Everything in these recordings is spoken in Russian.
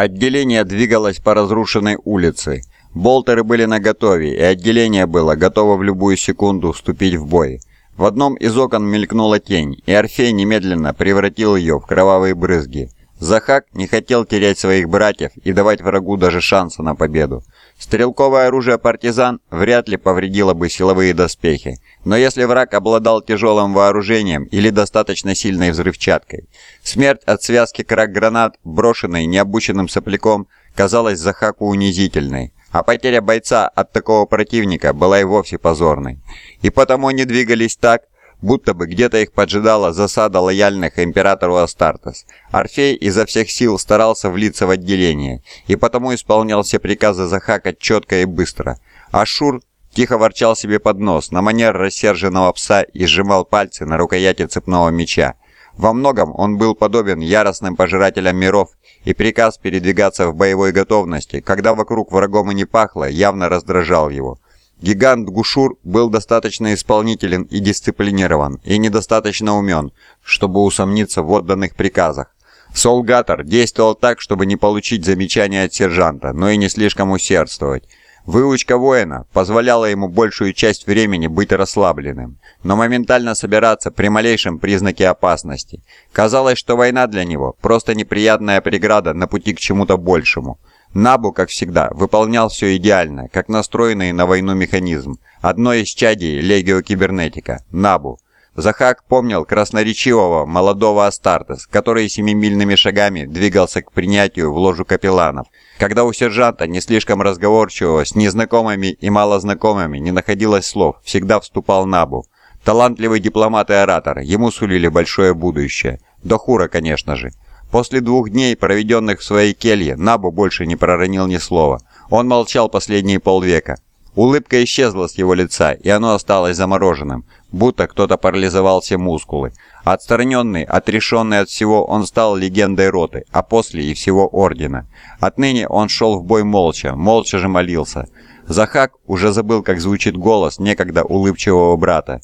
Отделение двигалось по разрушенной улице. Болтеры были наготове, и отделение было готово в любую секунду вступить в бой. В одном из окон мелькнула тень, и Орфей немедленно превратил ее в кровавые брызги. Захак не хотел терять своих братьев и давать врагу даже шанса на победу. Стрелковое оружие партизан вряд ли повредило бы силовые доспехи, но если враг обладал тяжелым вооружением или достаточно сильной взрывчаткой, смерть от связки крак-гранат, брошенной необученным сопляком, казалась Захаку унизительной, а потеря бойца от такого противника была и вовсе позорной. И потому они двигались так, будто бы где-то их поджидала засада лояльных императору Астартес. Орфей изо всех сил старался влиться в отделение, и потому исполнял все приказы захакать четко и быстро. Ашур тихо ворчал себе под нос на манер рассерженного пса и сжимал пальцы на рукояти цепного меча. Во многом он был подобен яростным пожирателям миров, и приказ передвигаться в боевой готовности, когда вокруг врагом и не пахло, явно раздражал его. Гигант Гушур был достаточно исполнителен и дисциплинирован, и недостаточно умен, чтобы усомниться в отданных приказах. Солгатор действовал так, чтобы не получить замечания от сержанта, но и не слишком усердствовать. Выучка воина позволяла ему большую часть времени быть расслабленным, но моментально собираться при малейшем признаке опасности. Казалось, что война для него – просто неприятная преграда на пути к чему-то большему. Набу, как всегда, выполнял все идеально, как настроенный на войну механизм. Одно из чадей Легио Кибернетика – Набу. Захак помнил красноречивого молодого Астартес, который семимильными шагами двигался к принятию в ложу капелланов. Когда у сержанта, не слишком разговорчивого, с незнакомыми и малознакомыми не находилось слов, всегда вступал Набу. Талантливый дипломат и оратор, ему сулили большое будущее. До Хура, конечно же. После двух дней, проведенных в своей келье, Набу больше не проронил ни слова. Он молчал последние полвека. Улыбка исчезла с его лица, и оно осталось замороженным, будто кто-то парализовал все мускулы. Отстраненный, отрешенный от всего, он стал легендой роты, а после и всего ордена. Отныне он шел в бой молча, молча же молился. Захак уже забыл, как звучит голос некогда улыбчивого брата.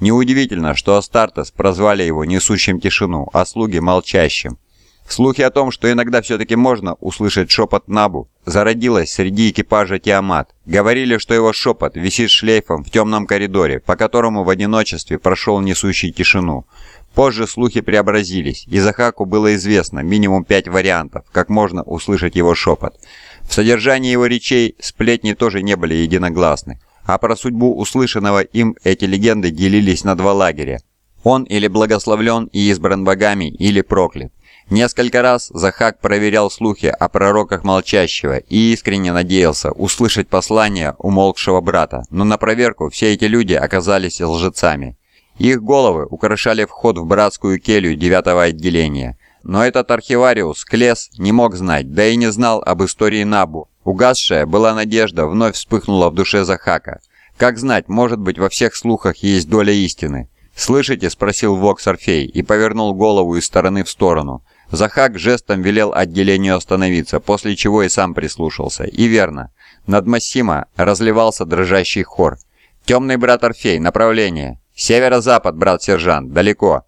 Неудивительно, что Астартес прозвали его несущим тишину, а слуги молчащим. Слухи о том, что иногда все-таки можно услышать шепот Набу, зародилась среди экипажа Тиамат. Говорили, что его шепот висит шлейфом в темном коридоре, по которому в одиночестве прошел несущий тишину. Позже слухи преобразились, и Захаку было известно минимум пять вариантов, как можно услышать его шепот. В содержании его речей сплетни тоже не были единогласны, а про судьбу услышанного им эти легенды делились на два лагеря. Он или благословлен и избран богами, или проклят. Несколько раз Захак проверял слухи о пророках молчащего и искренне надеялся услышать послание умолкшего брата, но на проверку все эти люди оказались лжецами. Их головы украшали вход в братскую келью девятого отделения. Но этот архивариус, Клес, не мог знать, да и не знал об истории Набу. Угасшая была надежда вновь вспыхнула в душе Захака. Как знать, может быть, во всех слухах есть доля истины. «Слышите?» – спросил Вокс Орфей и повернул голову из стороны в сторону – Захак жестом велел отделению остановиться, после чего и сам прислушался. И верно, над Массима разливался дрожащий хор. «Темный брат Орфей, направление!» «Северо-запад, брат-сержант, далеко!»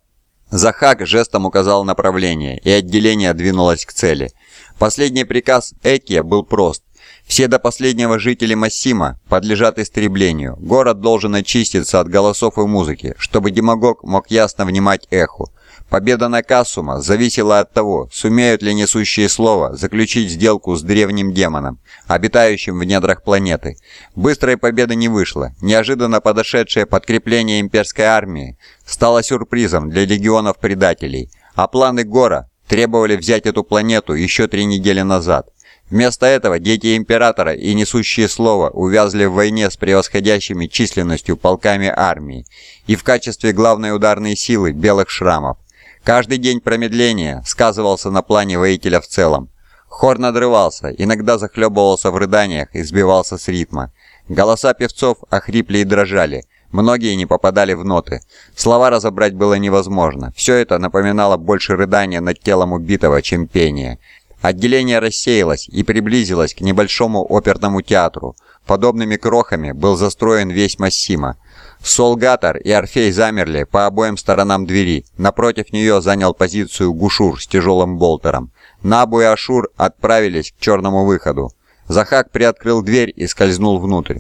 Захак жестом указал направление, и отделение двинулось к цели. Последний приказ Экия был прост. Все до последнего жители Массима подлежат истреблению. Город должен очиститься от голосов и музыки, чтобы демагог мог ясно внимать эху. Победа Накасума зависела от того, сумеют ли несущие слова заключить сделку с древним демоном, обитающим в недрах планеты. Быстрой победы не вышло. Неожиданно подошедшее подкрепление имперской армии стало сюрпризом для легионов предателей, а планы Гора требовали взять эту планету еще три недели назад. Вместо этого дети Императора и несущие слово увязли в войне с превосходящими численностью полками армии и в качестве главной ударной силы белых шрамов. Каждый день промедления сказывался на плане воителя в целом. Хор надрывался, иногда захлебывался в рыданиях и сбивался с ритма. Голоса певцов охрипли и дрожали, многие не попадали в ноты. Слова разобрать было невозможно. Все это напоминало больше рыдания над телом убитого, чем пение. Отделение рассеялось и приблизилось к небольшому оперному театру. Подобными крохами был застроен весь Массима. Солгатор и Орфей замерли по обоим сторонам двери. Напротив нее занял позицию Гушур с тяжелым болтером. Набу и Ашур отправились к черному выходу. Захак приоткрыл дверь и скользнул внутрь.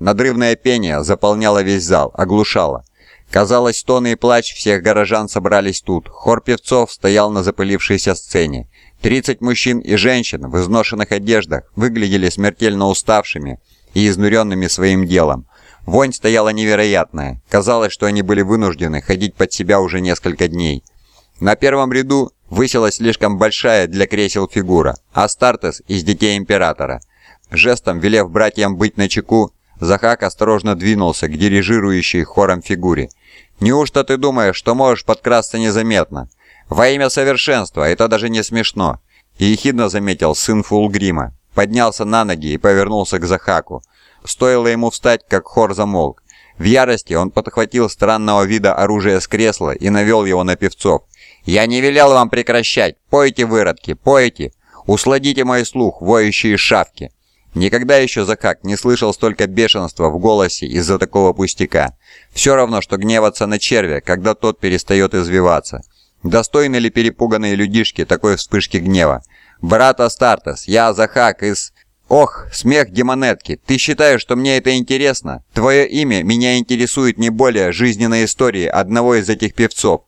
Надрывное пение заполняло весь зал, оглушало. Казалось, стоны и плач всех горожан собрались тут. Хор певцов стоял на запылившейся сцене. Тридцать мужчин и женщин в изношенных одеждах выглядели смертельно уставшими и изнуренными своим делом. Вонь стояла невероятная. Казалось, что они были вынуждены ходить под себя уже несколько дней. На первом ряду высилась слишком большая для кресел фигура, Астартес из Детей Императора. Жестом велев братьям быть начеку, Захак осторожно двинулся к дирижирующей хором фигуре. «Неужто ты думаешь, что можешь подкрасться незаметно? Во имя совершенства, это даже не смешно!» Ехидно заметил сын Фулгрима. Поднялся на ноги и повернулся к Захаку. Стоило ему встать, как хор замолк. В ярости он подхватил странного вида оружие с кресла и навел его на певцов. «Я не велел вам прекращать! Пойте, выродки, пойте! Усладите мой слух, воющие шавки!» Никогда еще Закак не слышал столько бешенства в голосе из-за такого пустяка. Все равно, что гневаться на червя, когда тот перестает извиваться. Достойны ли перепуганные людишки такой вспышки гнева? «Брат Астартес, я Захак из...» «Ох, смех демонетки, ты считаешь, что мне это интересно? Твое имя меня интересует не более жизненной истории одного из этих певцов.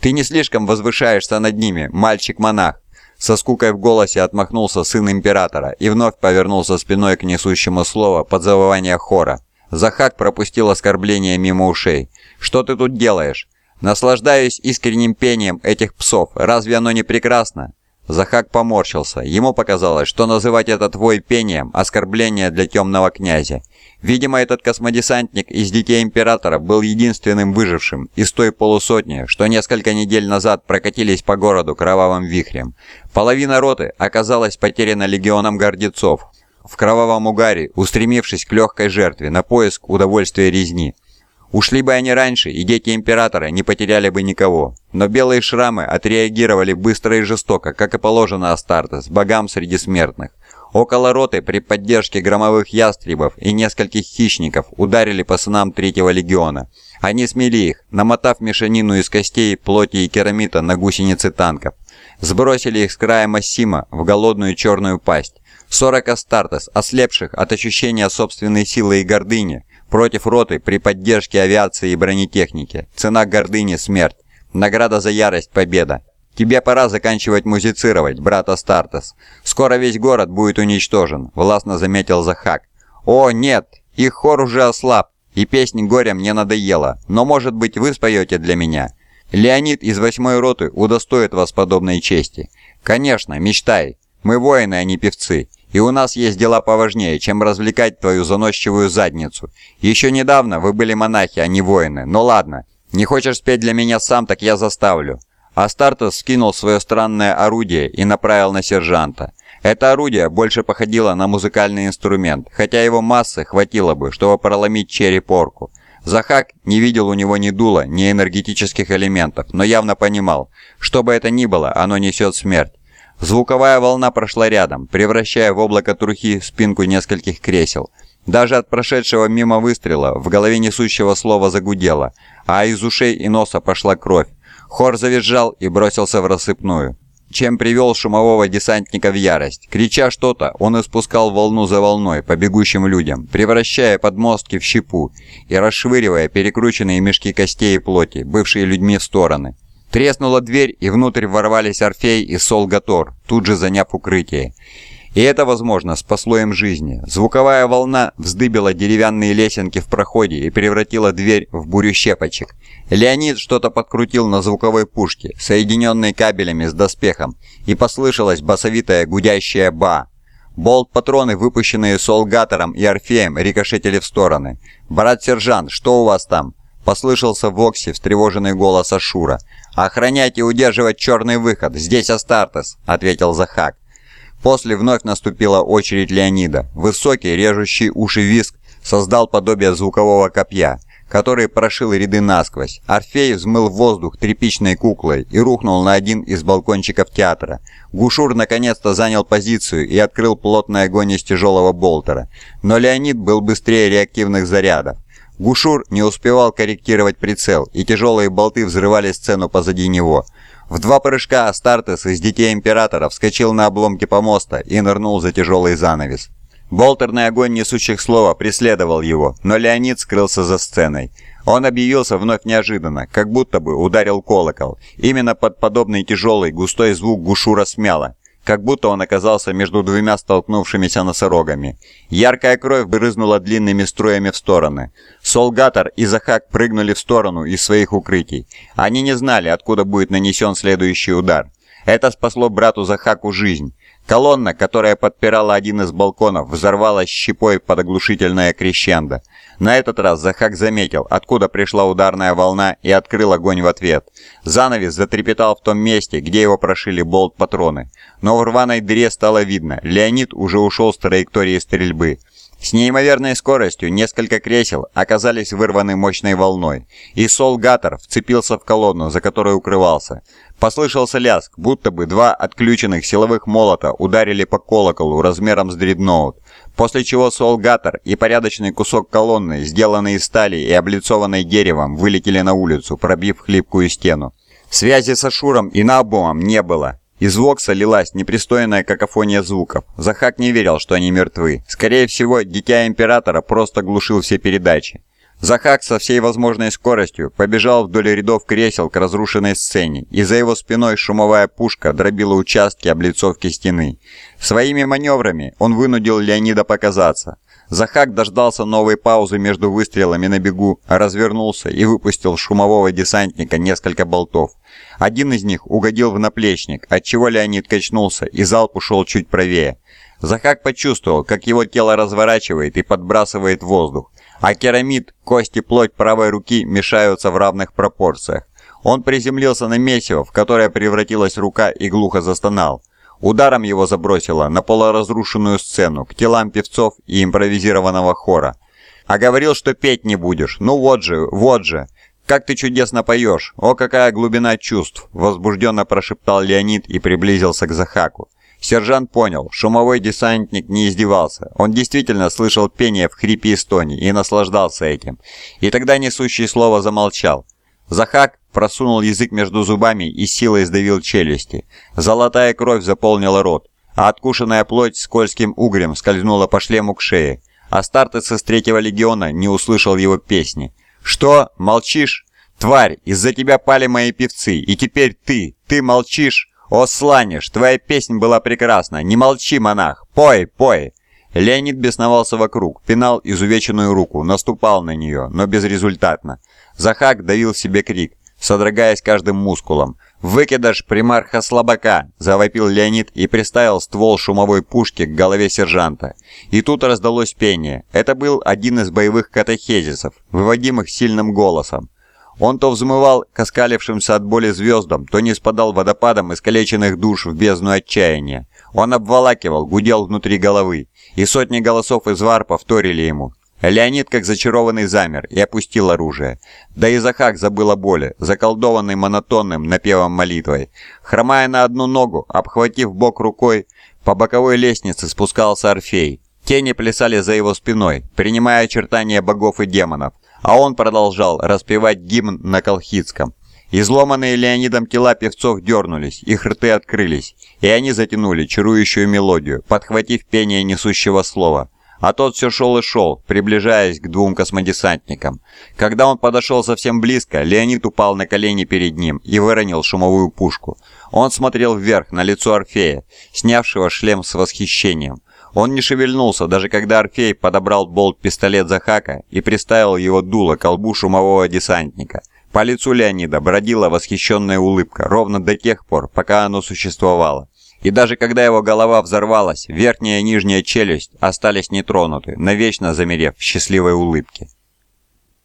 Ты не слишком возвышаешься над ними, мальчик-монах. Со скукой в голосе отмахнулся сын императора и вновь повернулся спиной к несущему слово под завывание хора. Захак пропустил оскорбление мимо ушей. «Что ты тут делаешь?» «Наслаждаюсь искренним пением этих псов. Разве оно не прекрасно?» Захак поморщился. Ему показалось, что называть это твой пением – оскорбление для темного князя. Видимо, этот космодесантник из Детей Императора был единственным выжившим из той полусотни, что несколько недель назад прокатились по городу кровавым вихрем. Половина роты оказалась потеряна легионом гордецов, в кровавом угаре, устремившись к легкой жертве на поиск удовольствия резни. Ушли бы они раньше, и дети Императора не потеряли бы никого. Но белые шрамы отреагировали быстро и жестоко, как и положено Астартес, богам среди смертных. Около роты при поддержке громовых ястребов и нескольких хищников ударили по сынам Третьего Легиона. Они смели их, намотав мешанину из костей, плоти и керамита на гусеницы танков. Сбросили их с края Массима в голодную черную пасть. 40 Астартес, ослепших от ощущения собственной силы и гордыни, Против роты при поддержке авиации и бронетехники. Цена гордыни – смерть. Награда за ярость – победа. Тебе пора заканчивать музицировать, брат Астартес. Скоро весь город будет уничтожен», – властно заметил Захак. «О, нет, их хор уже ослаб, и песнь горя мне надоела, но, может быть, вы споете для меня. Леонид из восьмой роты удостоит вас подобной чести. Конечно, мечтай. Мы воины, а не певцы. И у нас есть дела поважнее, чем развлекать твою заносчивую задницу. Еще недавно вы были монахи, а не воины. Но ладно, не хочешь спеть для меня сам, так я заставлю». Астартес скинул свое странное орудие и направил на сержанта. Это орудие больше походило на музыкальный инструмент, хотя его массы хватило бы, чтобы проломить череп орку. Захак не видел у него ни дула, ни энергетических элементов, но явно понимал, что бы это ни было, оно несет смерть. Звуковая волна прошла рядом, превращая в облако трухи спинку нескольких кресел. Даже от прошедшего мимо выстрела в голове несущего слова загудело, а из ушей и носа пошла кровь. Хор завизжал и бросился в рассыпную, чем привел шумового десантника в ярость. Крича что-то, он испускал волну за волной по бегущим людям, превращая подмостки в щепу и расшвыривая перекрученные мешки костей и плоти, бывшие людьми в стороны. Треснула дверь, и внутрь ворвались Орфей и Солгатор, тут же заняв укрытие. И это, возможно, спасло им жизни. Звуковая волна вздыбила деревянные лесенки в проходе и превратила дверь в бурю щепочек. Леонид что-то подкрутил на звуковой пушке, соединенной кабелями с доспехом, и послышалась басовитая гудящая «ба». Болт-патроны, выпущенные Солгатором и Орфеем, рикошетили в стороны. «Брат-сержант, что у вас там?» Послышался в Оксе встревоженный голос Ашура. «Охранять и удерживать черный выход! Здесь Астартес!» — ответил Захак. После вновь наступила очередь Леонида. Высокий, режущий уши виск создал подобие звукового копья, который прошил ряды насквозь. Орфей взмыл в воздух тряпичной куклой и рухнул на один из балкончиков театра. Гушур наконец-то занял позицию и открыл плотный огонь из тяжелого болтера. Но Леонид был быстрее реактивных зарядов. Гушур не успевал корректировать прицел, и тяжелые болты взрывали сцену позади него. В два прыжка Астартес из Детей Императора вскочил на обломки помоста и нырнул за тяжелый занавес. Болтерный огонь несущих слова преследовал его, но Леонид скрылся за сценой. Он объявился вновь неожиданно, как будто бы ударил колокол. Именно под подобный тяжелый, густой звук Гушура смяло, как будто он оказался между двумя столкнувшимися носорогами. Яркая кровь брызнула длинными струями в стороны. Солгатор и Захак прыгнули в сторону из своих укрытий. Они не знали, откуда будет нанесен следующий удар. Это спасло брату Захаку жизнь. Колонна, которая подпирала один из балконов, взорвалась щепой под оглушительное крещендо. На этот раз Захак заметил, откуда пришла ударная волна и открыл огонь в ответ. Занавес затрепетал в том месте, где его прошили болт-патроны. Но в рваной дыре стало видно, Леонид уже ушел с траектории стрельбы. С неимоверной скоростью несколько кресел оказались вырваны мощной волной, и Сол Гаттер вцепился в колонну, за которой укрывался. Послышался лязг, будто бы два отключенных силовых молота ударили по колоколу размером с дредноут, после чего Сол Гаттер и порядочный кусок колонны, сделанный из стали и облицованной деревом, вылетели на улицу, пробив хлипкую стену. Связи с Ашуром и Наобумом не было, из Вокса лилась непристойная какофония звуков. Захак не верил, что они мертвы. Скорее всего, Дитя Императора просто глушил все передачи. Захак со всей возможной скоростью побежал вдоль рядов кресел к разрушенной сцене, и за его спиной шумовая пушка дробила участки облицовки стены. Своими маневрами он вынудил Леонида показаться. Захак дождался новой паузы между выстрелами на бегу, развернулся и выпустил шумового десантника несколько болтов. Один из них угодил в наплечник, отчего Леонид качнулся, и залп ушел чуть правее. Захак почувствовал, как его тело разворачивает и подбрасывает воздух, а керамид, кости, плоть правой руки мешаются в равных пропорциях. Он приземлился на месиво, в которое превратилась рука и глухо застонал. Ударом его забросило на полуразрушенную сцену, к телам певцов и импровизированного хора. «А говорил, что петь не будешь. Ну вот же, вот же!» «Как ты чудесно поешь! О, какая глубина чувств!» – возбужденно прошептал Леонид и приблизился к Захаку. Сержант понял, шумовой десантник не издевался. Он действительно слышал пение в хрипе и стоне и наслаждался этим. И тогда несущий слово замолчал. Захак просунул язык между зубами и силой сдавил челюсти. Золотая кровь заполнила рот, а откушенная плоть скользким угрем скользнула по шлему к шее. Астартес из третьего легиона не услышал его песни. «Что? Молчишь? Тварь, из-за тебя пали мои певцы, и теперь ты, ты молчишь? О, Сланиш, твоя песня была прекрасна, не молчи, монах, пой, пой!» Леонид бесновался вокруг, пинал изувеченную руку, наступал на нее, но безрезультатно. Захак давил себе крик, содрогаясь каждым мускулом. «Выкидыш примарха слабака!» – завопил Леонид и приставил ствол шумовой пушки к голове сержанта. И тут раздалось пение. Это был один из боевых катехезисов, выводимых сильным голосом. Он то взмывал к оскалившимся от боли звездам, то не спадал водопадом искалеченных душ в бездну отчаяния. Он обволакивал, гудел внутри головы, и сотни голосов из вар повторили ему. Леонид, как зачарованный, замер и опустил оружие. Да и Захак забыл о боли, заколдованный монотонным напевом молитвой. Хромая на одну ногу, обхватив бок рукой, по боковой лестнице спускался Орфей. Тени плясали за его спиной, принимая очертания богов и демонов, а он продолжал распевать гимн на колхидском. Изломанные Леонидом тела певцов дернулись, их рты открылись, и они затянули чарующую мелодию, подхватив пение несущего слова – а тот все шел и шел, приближаясь к двум космодесантникам. Когда он подошел совсем близко, Леонид упал на колени перед ним и выронил шумовую пушку. Он смотрел вверх на лицо Орфея, снявшего шлем с восхищением. Он не шевельнулся, даже когда Орфей подобрал болт-пистолет Захака и приставил его дуло к колбу шумового десантника. По лицу Леонида бродила восхищенная улыбка, ровно до тех пор, пока оно существовало. И даже когда его голова взорвалась, верхняя и нижняя челюсть остались нетронуты, навечно замерев в счастливой улыбке.